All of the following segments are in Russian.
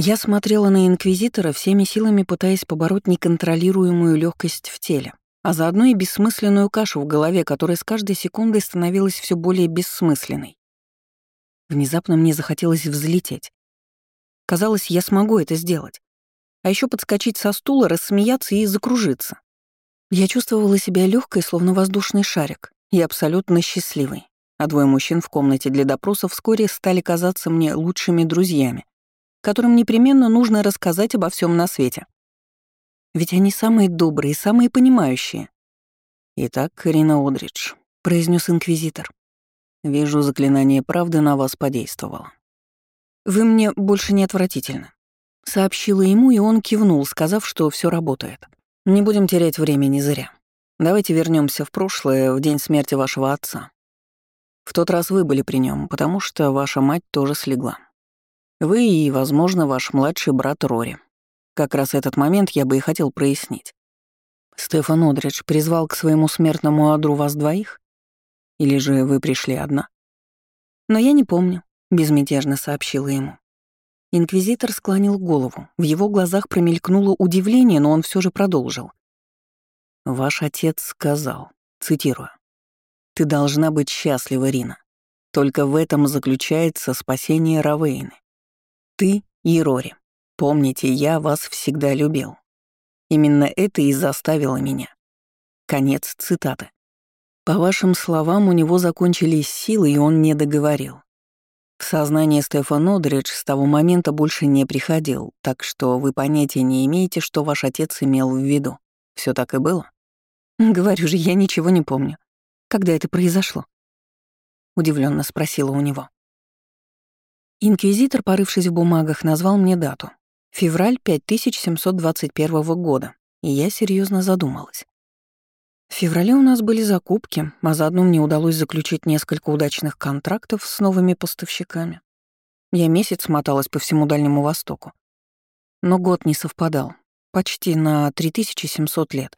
Я смотрела на Инквизитора всеми силами, пытаясь побороть неконтролируемую легкость в теле, а заодно и бессмысленную кашу в голове, которая с каждой секундой становилась все более бессмысленной. Внезапно мне захотелось взлететь. Казалось, я смогу это сделать. А еще подскочить со стула, рассмеяться и закружиться. Я чувствовала себя легкой, словно воздушный шарик, и абсолютно счастливой. А двое мужчин в комнате для допросов вскоре стали казаться мне лучшими друзьями, которым непременно нужно рассказать обо всем на свете. Ведь они самые добрые, самые понимающие. «Итак, Карина Одридж», — произнес инквизитор. «Вижу, заклинание правды на вас подействовало». «Вы мне больше не отвратительно», — сообщила ему, и он кивнул, сказав, что все работает. «Не будем терять времени зря. Давайте вернемся в прошлое, в день смерти вашего отца. В тот раз вы были при нем, потому что ваша мать тоже слегла. Вы и, возможно, ваш младший брат Рори. Как раз этот момент я бы и хотел прояснить. Стефан Одридж призвал к своему смертному адру вас двоих? Или же вы пришли одна? Но я не помню, безмятежно сообщила ему. Инквизитор склонил голову. В его глазах промелькнуло удивление, но он все же продолжил. Ваш отец сказал, цитирую, «Ты должна быть счастлива, Рина. Только в этом заключается спасение Равейны. Ты и Рори. Помните, я вас всегда любил. Именно это и заставило меня. Конец цитаты. По вашим словам, у него закончились силы, и он не договорил. В сознание Стефан Одридж с того момента больше не приходил, так что вы понятия не имеете, что ваш отец имел в виду. Все так и было? Говорю же, я ничего не помню. Когда это произошло? Удивленно спросила у него. Инквизитор, порывшись в бумагах, назвал мне дату. Февраль 5721 года, и я серьезно задумалась. В феврале у нас были закупки, а заодно мне удалось заключить несколько удачных контрактов с новыми поставщиками. Я месяц моталась по всему Дальнему Востоку. Но год не совпадал, почти на 3700 лет.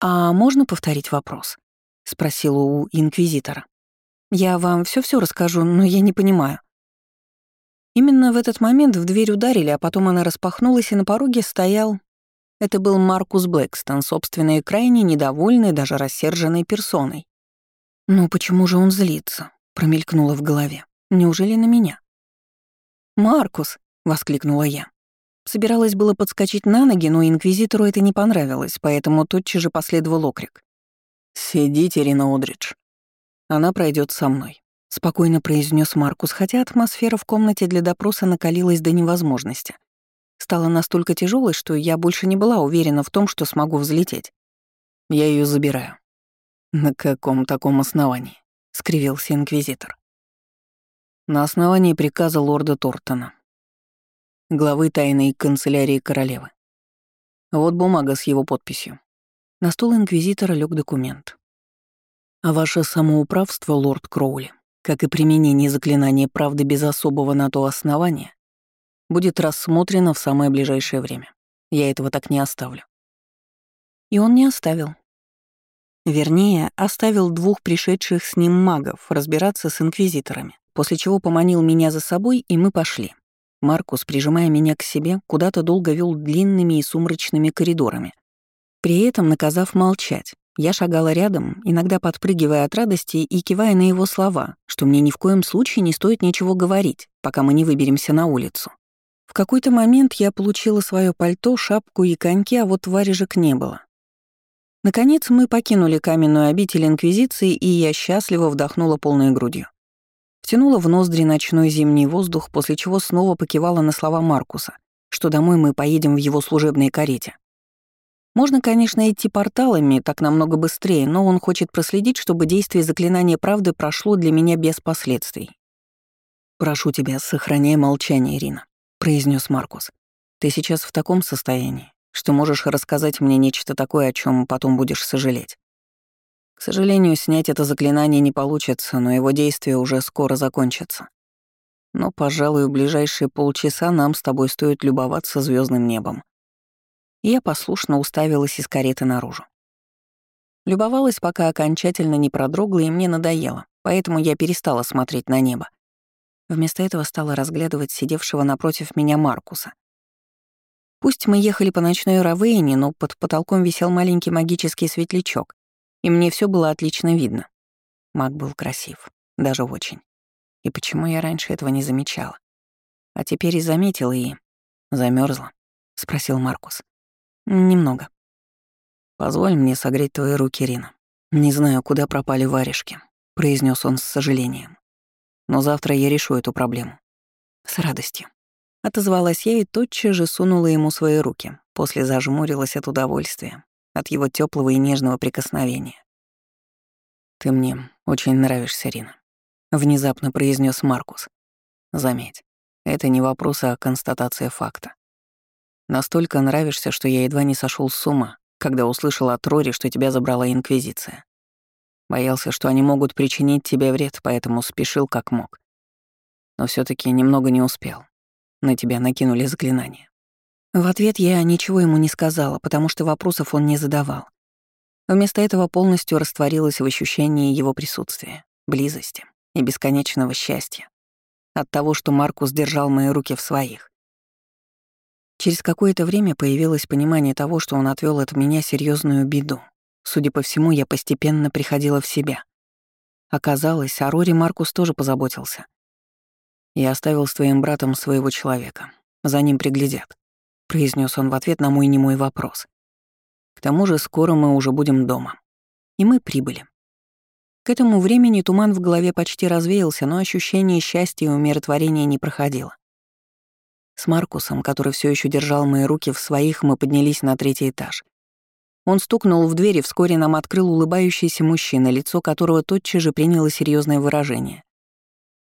«А можно повторить вопрос?» — спросила у инквизитора. «Я вам все все расскажу, но я не понимаю». Именно в этот момент в дверь ударили, а потом она распахнулась, и на пороге стоял... Это был Маркус Блэкстон, собственной крайне недовольной, даже рассерженной персоной. «Ну почему же он злится?» — промелькнуло в голове. «Неужели на меня?» «Маркус!» — воскликнула я. Собиралась было подскочить на ноги, но инквизитору это не понравилось, поэтому тотчас же последовал окрик. «Сидите, Рина Одридж. Она пройдет со мной спокойно произнес Маркус, хотя атмосфера в комнате для допроса накалилась до невозможности. Стала настолько тяжелой, что я больше не была уверена в том, что смогу взлететь. Я ее забираю. На каком таком основании? скривился инквизитор. На основании приказа лорда Тортона, главы тайной канцелярии королевы. Вот бумага с его подписью. На стол инквизитора лег документ. А ваше самоуправство, лорд Кроули, как и применение заклинания правды без особого на то основания, будет рассмотрено в самое ближайшее время. Я этого так не оставлю. И он не оставил. Вернее, оставил двух пришедших с ним магов разбираться с инквизиторами, после чего поманил меня за собой, и мы пошли. Маркус, прижимая меня к себе, куда-то долго вел длинными и сумрачными коридорами, при этом наказав молчать, я шагала рядом, иногда подпрыгивая от радости и кивая на его слова, что мне ни в коем случае не стоит ничего говорить, пока мы не выберемся на улицу. В какой-то момент я получила свое пальто, шапку и коньки, а вот варежек не было. Наконец мы покинули каменную обитель Инквизиции, и я счастливо вдохнула полной грудью. Втянула в ноздри ночной зимний воздух, после чего снова покивала на слова Маркуса, что домой мы поедем в его служебной карете. Можно, конечно, идти порталами, так намного быстрее, но он хочет проследить, чтобы действие заклинания правды прошло для меня без последствий. «Прошу тебя, сохраняй молчание, Ирина», — произнес Маркус. «Ты сейчас в таком состоянии, что можешь рассказать мне нечто такое, о чем потом будешь сожалеть. К сожалению, снять это заклинание не получится, но его действие уже скоро закончится. Но, пожалуй, в ближайшие полчаса нам с тобой стоит любоваться звездным небом я послушно уставилась из кареты наружу. Любовалась, пока окончательно не продрогла и мне надоело, поэтому я перестала смотреть на небо. Вместо этого стала разглядывать сидевшего напротив меня Маркуса. Пусть мы ехали по ночной Равейне, но под потолком висел маленький магический светлячок, и мне все было отлично видно. Маг был красив, даже очень. И почему я раньше этого не замечала? А теперь и заметила и... замерзла, спросил Маркус. Немного. Позволь мне согреть твои руки, Рина. Не знаю, куда пропали варежки, произнес он с сожалением. Но завтра я решу эту проблему. С радостью. Отозвалась я и тотчас же сунула ему свои руки, после зажмурилась от удовольствия, от его теплого и нежного прикосновения. «Ты мне очень нравишься, Рина», — внезапно произнес Маркус. «Заметь, это не вопрос, а констатация факта. Настолько нравишься, что я едва не сошел с ума, когда услышал от Рори, что тебя забрала Инквизиция. Боялся, что они могут причинить тебе вред, поэтому спешил как мог. Но все таки немного не успел. На тебя накинули заклинание. В ответ я ничего ему не сказала, потому что вопросов он не задавал. Вместо этого полностью растворилась в ощущении его присутствия, близости и бесконечного счастья. От того, что Маркус держал мои руки в своих. Через какое-то время появилось понимание того, что он отвел от меня серьезную беду. Судя по всему, я постепенно приходила в себя. Оказалось, о Роре Маркус тоже позаботился. «Я оставил с твоим братом своего человека. За ним приглядят», — произнес он в ответ на мой немой вопрос. «К тому же скоро мы уже будем дома». И мы прибыли. К этому времени туман в голове почти развеялся, но ощущение счастья и умиротворения не проходило. С Маркусом, который все еще держал мои руки в своих, мы поднялись на третий этаж. Он стукнул в дверь, и вскоре нам открыл улыбающийся мужчина, лицо которого тотчас же приняло серьезное выражение.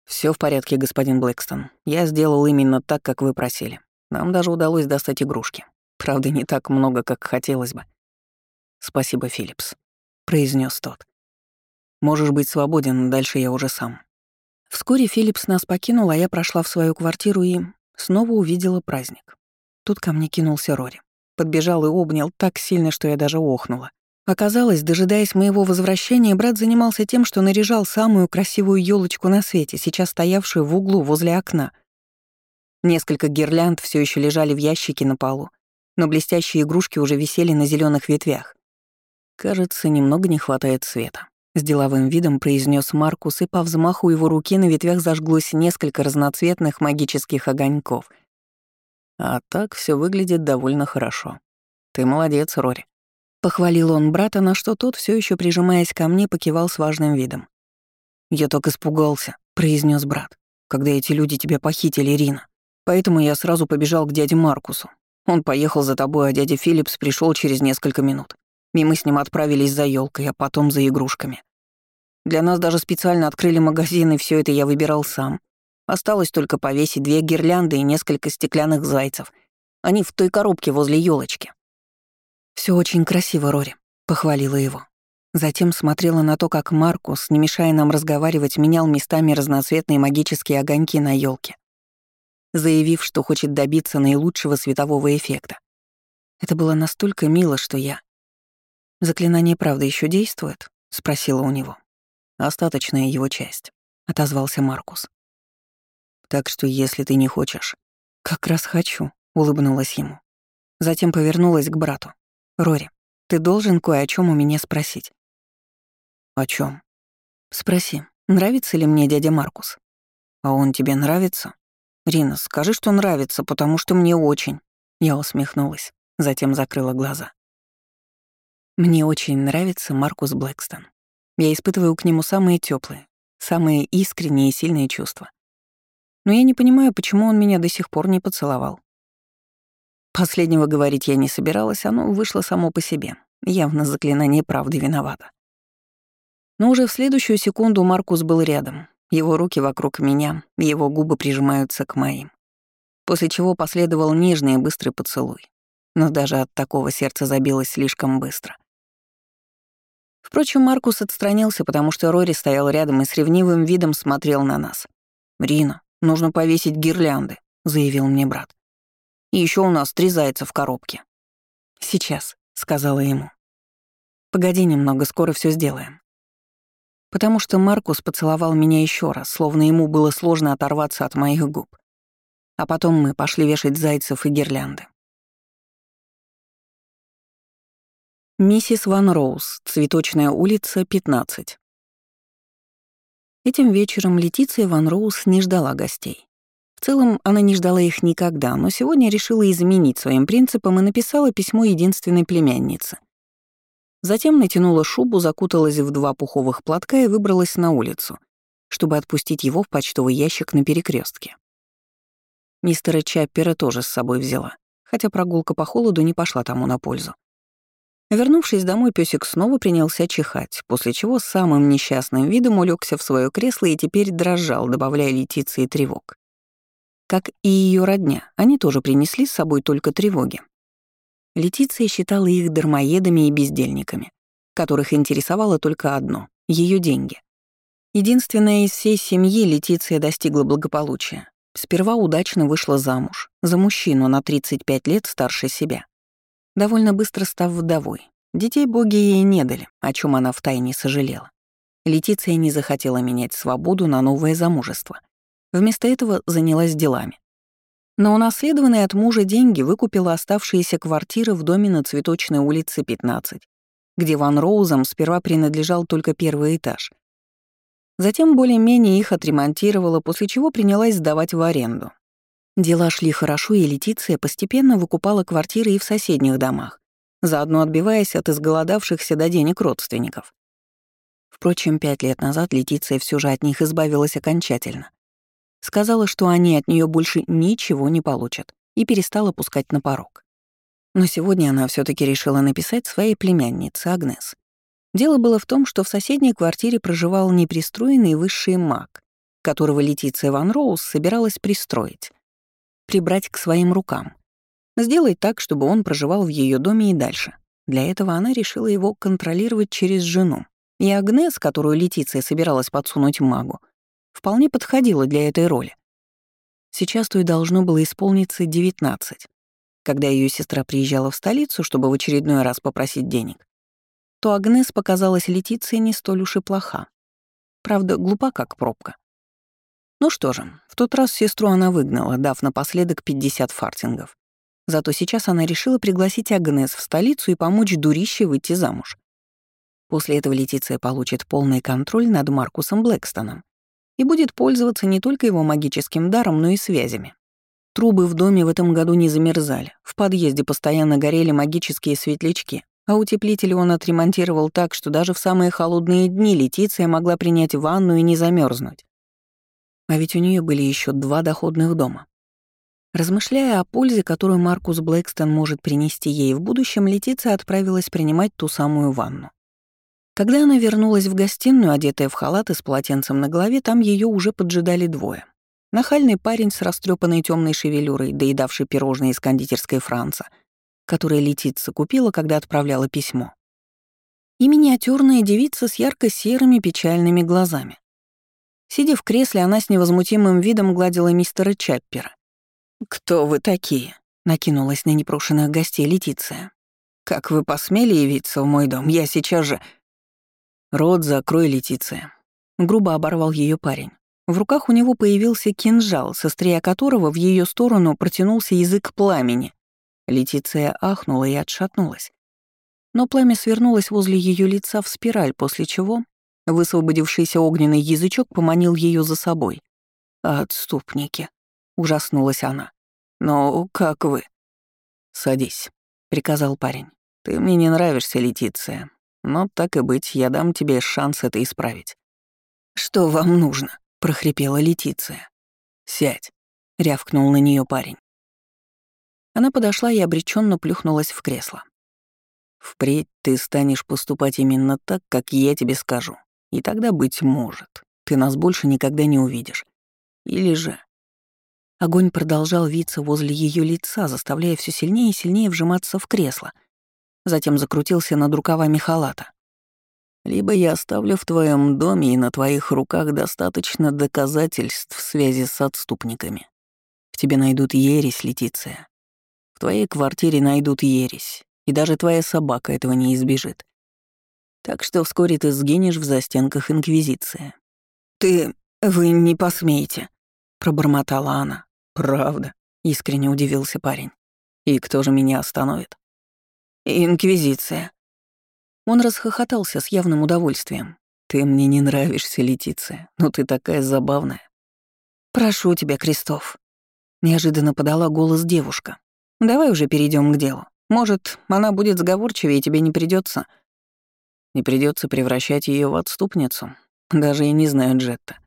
Все в порядке, господин Блэкстон. Я сделал именно так, как вы просили. Нам даже удалось достать игрушки. Правда, не так много, как хотелось бы. Спасибо, Филлипс, произнес тот. Можешь быть свободен, дальше я уже сам. Вскоре Филлипс нас покинул, а я прошла в свою квартиру и снова увидела праздник. Тут ко мне кинулся Рори подбежал и обнял так сильно, что я даже охнула. Оказалось, дожидаясь моего возвращения, брат занимался тем, что наряжал самую красивую елочку на свете, сейчас стоявшую в углу возле окна. Несколько гирлянд все еще лежали в ящике на полу, но блестящие игрушки уже висели на зеленых ветвях. Кажется, немного не хватает света. С деловым видом произнес Маркус, и по взмаху его руки на ветвях зажглось несколько разноцветных магических огоньков — а так все выглядит довольно хорошо. Ты молодец, Рори. Похвалил он брата, на что тот, все еще прижимаясь ко мне, покивал с важным видом. «Я так испугался», — произнес брат, «когда эти люди тебя похитили, Рина. Поэтому я сразу побежал к дяде Маркусу. Он поехал за тобой, а дядя Филлипс пришел через несколько минут. И мы с ним отправились за елкой, а потом за игрушками. Для нас даже специально открыли магазин, и все это я выбирал сам. Осталось только повесить две гирлянды и несколько стеклянных зайцев. Они в той коробке возле елочки. Все очень красиво, Рори», — похвалила его. Затем смотрела на то, как Маркус, не мешая нам разговаривать, менял местами разноцветные магические огоньки на елке, заявив, что хочет добиться наилучшего светового эффекта. Это было настолько мило, что я... «Заклинание правда еще действует?» — спросила у него. «Остаточная его часть», — отозвался Маркус. Так что если ты не хочешь... Как раз хочу, улыбнулась ему. Затем повернулась к брату. Рори, ты должен кое о чем у меня спросить. О чем? Спроси, нравится ли мне дядя Маркус? А он тебе нравится? Рина, скажи, что нравится, потому что мне очень. Я усмехнулась, затем закрыла глаза. Мне очень нравится Маркус Блэкстон. Я испытываю к нему самые теплые, самые искренние и сильные чувства. Но я не понимаю, почему он меня до сих пор не поцеловал. Последнего говорить я не собиралась, оно вышло само по себе. Явно заклинание правды виновато. Но уже в следующую секунду Маркус был рядом. Его руки вокруг меня, его губы прижимаются к моим. После чего последовал нежный и быстрый поцелуй. Но даже от такого сердце забилось слишком быстро. Впрочем, Маркус отстранился, потому что Рори стоял рядом и с ревнивым видом смотрел на нас. «Рина, Нужно повесить гирлянды», — заявил мне брат. «И еще у нас три зайца в коробке». «Сейчас», — сказала ему. «Погоди немного, скоро все сделаем». потому что Маркус поцеловал меня еще раз, словно ему было сложно оторваться от моих губ. А потом мы пошли вешать зайцев и гирлянды. Миссис Ван Роуз, Цветочная улица, 15. Этим вечером Летиция Ван Роуз не ждала гостей. В целом, она не ждала их никогда, но сегодня решила изменить своим принципам и написала письмо единственной племяннице. Затем натянула шубу, закуталась в два пуховых платка и выбралась на улицу, чтобы отпустить его в почтовый ящик на перекрестке. Мистера Чаппера тоже с собой взяла, хотя прогулка по холоду не пошла тому на пользу. Вернувшись домой, песик снова принялся чихать, после чего самым несчастным видом улегся в свое кресло и теперь дрожал, добавляя Летиции тревог. Как и ее родня, они тоже принесли с собой только тревоги. Летиция считала их дармоедами и бездельниками, которых интересовало только одно — ее деньги. Единственная из всей семьи Летиция достигла благополучия. Сперва удачно вышла замуж, за мужчину на 35 лет старше себя. Довольно быстро став вдовой. Детей боги ей не дали, о чем она втайне сожалела. Летиция не захотела менять свободу на новое замужество — Вместо этого занялась делами. На унаследованные от мужа деньги выкупила оставшиеся квартиры в доме на Цветочной улице 15, где Ван Роузам сперва принадлежал только первый этаж. Затем более-менее их отремонтировала, после чего принялась сдавать в аренду. Дела шли хорошо, и Летиция постепенно выкупала квартиры и в соседних домах, заодно отбиваясь от изголодавшихся до денег родственников. Впрочем, пять лет назад Летиция все же от них избавилась окончательно. Сказала, что они от нее больше ничего не получат, и перестала пускать на порог. Но сегодня она все таки решила написать своей племяннице Агнес. Дело было в том, что в соседней квартире проживал непристроенный высший маг, которого Летиция Ван Роуз собиралась пристроить, прибрать к своим рукам, сделать так, чтобы он проживал в ее доме и дальше. Для этого она решила его контролировать через жену. И Агнес, которую Летиция собиралась подсунуть магу, вполне подходила для этой роли. Сейчас той должно было исполниться 19. Когда ее сестра приезжала в столицу, чтобы в очередной раз попросить денег, то Агнес показалась Летиции не столь уж и плоха. Правда, глупа как пробка. Ну что же, в тот раз сестру она выгнала, дав напоследок 50 фартингов. Зато сейчас она решила пригласить Агнес в столицу и помочь дурище выйти замуж. После этого Летиция получит полный контроль над Маркусом Блэкстоном и будет пользоваться не только его магическим даром, но и связями. Трубы в доме в этом году не замерзали, в подъезде постоянно горели магические светлячки, а утеплитель он отремонтировал так, что даже в самые холодные дни Летиция могла принять ванну и не замерзнуть. А ведь у нее были еще два доходных дома. Размышляя о пользе, которую Маркус Блэкстон может принести ей в будущем, Летиция отправилась принимать ту самую ванну. Когда она вернулась в гостиную, одетая в халат и с полотенцем на голове, там ее уже поджидали двое. Нахальный парень с растрепанной темной шевелюрой, доедавший пирожные из кондитерской Франца, которое Летица купила, когда отправляла письмо. И миниатюрная девица с ярко-серыми печальными глазами. Сидя в кресле, она с невозмутимым видом гладила мистера Чаппера. «Кто вы такие?» — накинулась на непрошенных гостей Летиция. «Как вы посмели явиться в мой дом? Я сейчас же...» «Рот закрой, Летиция», — грубо оборвал ее парень. В руках у него появился кинжал, со стрия которого в ее сторону протянулся язык пламени. Летиция ахнула и отшатнулась. Но пламя свернулось возле ее лица в спираль, после чего высвободившийся огненный язычок поманил ее за собой. «Отступники», — ужаснулась она. «Но как вы?» «Садись», — приказал парень. «Ты мне не нравишься, Летиция, но так и быть, я дам тебе шанс это исправить. «Что вам нужно?» — прохрипела Летиция. «Сядь», — рявкнул на нее парень. Она подошла и обреченно плюхнулась в кресло. «Впредь ты станешь поступать именно так, как я тебе скажу. И тогда, быть может, ты нас больше никогда не увидишь. Или же...» Огонь продолжал виться возле ее лица, заставляя все сильнее и сильнее вжиматься в кресло, затем закрутился над рукавами халата. «Либо я оставлю в твоем доме и на твоих руках достаточно доказательств в связи с отступниками. В тебе найдут ересь, Летиция. В твоей квартире найдут ересь, и даже твоя собака этого не избежит. Так что вскоре ты сгинешь в застенках Инквизиции. «Ты... вы не посмеете», — пробормотала она. «Правда», — искренне удивился парень. «И кто же меня остановит?» «Инквизиция». Он расхохотался с явным удовольствием. «Ты мне не нравишься, Летиция, но ты такая забавная». «Прошу тебя, Крестов», — неожиданно подала голос девушка. «Давай уже перейдем к делу. Может, она будет сговорчивее, и тебе не придется. Не придется превращать ее в отступницу. Даже и не знаю Джетта.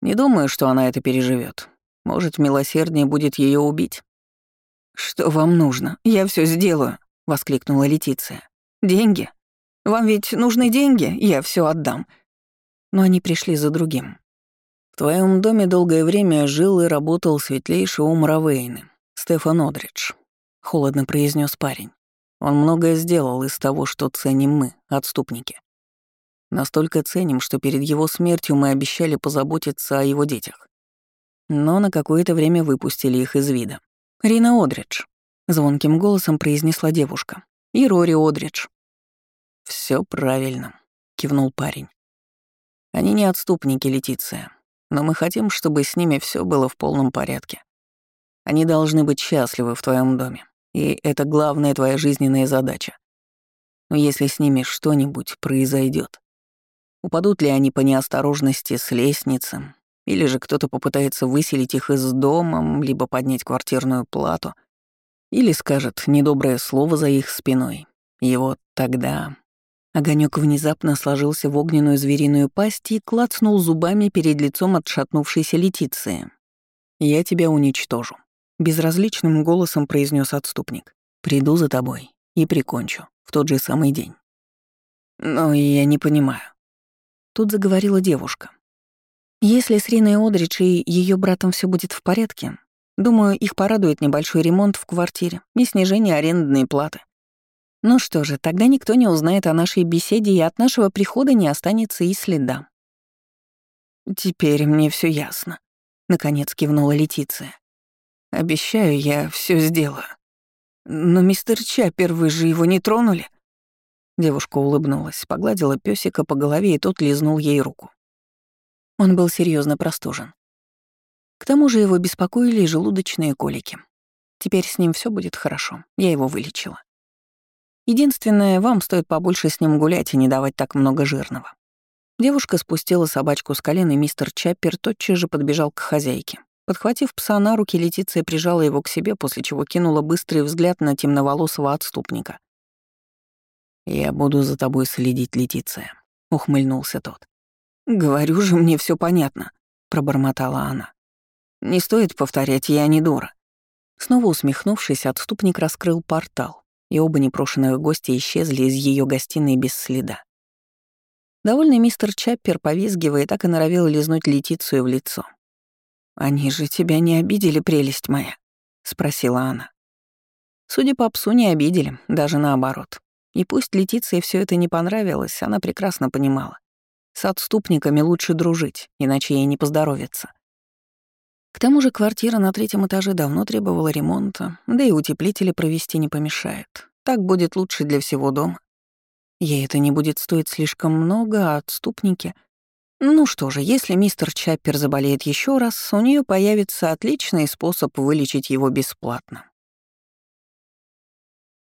Не думаю, что она это переживет. Может, милосерднее будет ее убить. Что вам нужно? Я все сделаю, воскликнула Летиция. Деньги? Вам ведь нужны деньги? Я все отдам. Но они пришли за другим. В твоем доме долгое время жил и работал светлейший ум Равейны, Стефан Одридж, холодно произнес парень. Он многое сделал из того, что ценим мы, отступники. Настолько ценим, что перед его смертью мы обещали позаботиться о его детях. Но на какое-то время выпустили их из вида. «Рина Одридж», — звонким голосом произнесла девушка. «И Рори Одридж». Все правильно», — кивнул парень. «Они не отступники, Летиция, но мы хотим, чтобы с ними все было в полном порядке. Они должны быть счастливы в твоем доме. И это главная твоя жизненная задача. Но если с ними что-нибудь произойдет, упадут ли они по неосторожности с лестницы, или же кто-то попытается выселить их из дома, либо поднять квартирную плату, или скажет недоброе слово за их спиной, и вот тогда... Огонек внезапно сложился в огненную звериную пасть и клацнул зубами перед лицом отшатнувшейся Летиции. «Я тебя уничтожу», Безразличным голосом произнес отступник. «Приду за тобой и прикончу в тот же самый день». «Но я не понимаю». Тут заговорила девушка. «Если с Риной Одридж и ее братом все будет в порядке, думаю, их порадует небольшой ремонт в квартире и снижение арендной платы. Ну что же, тогда никто не узнает о нашей беседе, и от нашего прихода не останется и следа». «Теперь мне все ясно», — наконец кивнула Летиция. Обещаю, я все сделаю. Но мистер Чаппер, вы же его не тронули? Девушка улыбнулась, погладила песика по голове, и тот лизнул ей руку. Он был серьезно простужен. К тому же его беспокоили желудочные колики. Теперь с ним все будет хорошо, я его вылечила. Единственное, вам стоит побольше с ним гулять и не давать так много жирного. Девушка спустила собачку с колен, и мистер Чаппер тотчас же подбежал к хозяйке. Подхватив пса на руки, Летиция прижала его к себе, после чего кинула быстрый взгляд на темноволосого отступника. «Я буду за тобой следить, Летиция», — ухмыльнулся тот. «Говорю же, мне все понятно», — пробормотала она. «Не стоит повторять, я не дура». Снова усмехнувшись, отступник раскрыл портал, и оба непрошенных гостя исчезли из ее гостиной без следа. Довольный мистер Чаппер, повизгивая, так и норовил лизнуть Летицию в лицо. «Они же тебя не обидели, прелесть моя?» — спросила она. Судя по псу, не обидели, даже наоборот. И пусть Летиции все это не понравилось, она прекрасно понимала. С отступниками лучше дружить, иначе ей не поздоровится. К тому же квартира на третьем этаже давно требовала ремонта, да и утеплители провести не помешает. Так будет лучше для всего дома. Ей это не будет стоить слишком много, а отступники — ну что же, если мистер Чаппер заболеет еще раз, у нее появится отличный способ вылечить его бесплатно.